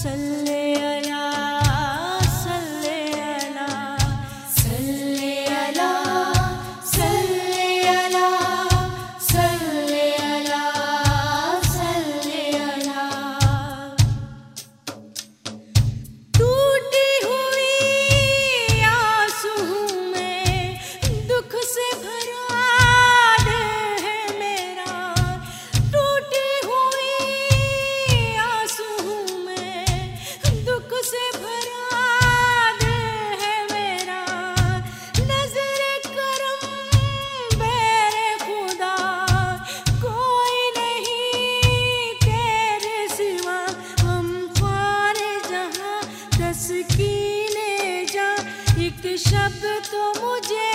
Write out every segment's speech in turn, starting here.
وسلم مسکین جا ایک شب تو مجھے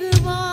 ایک بار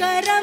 کرم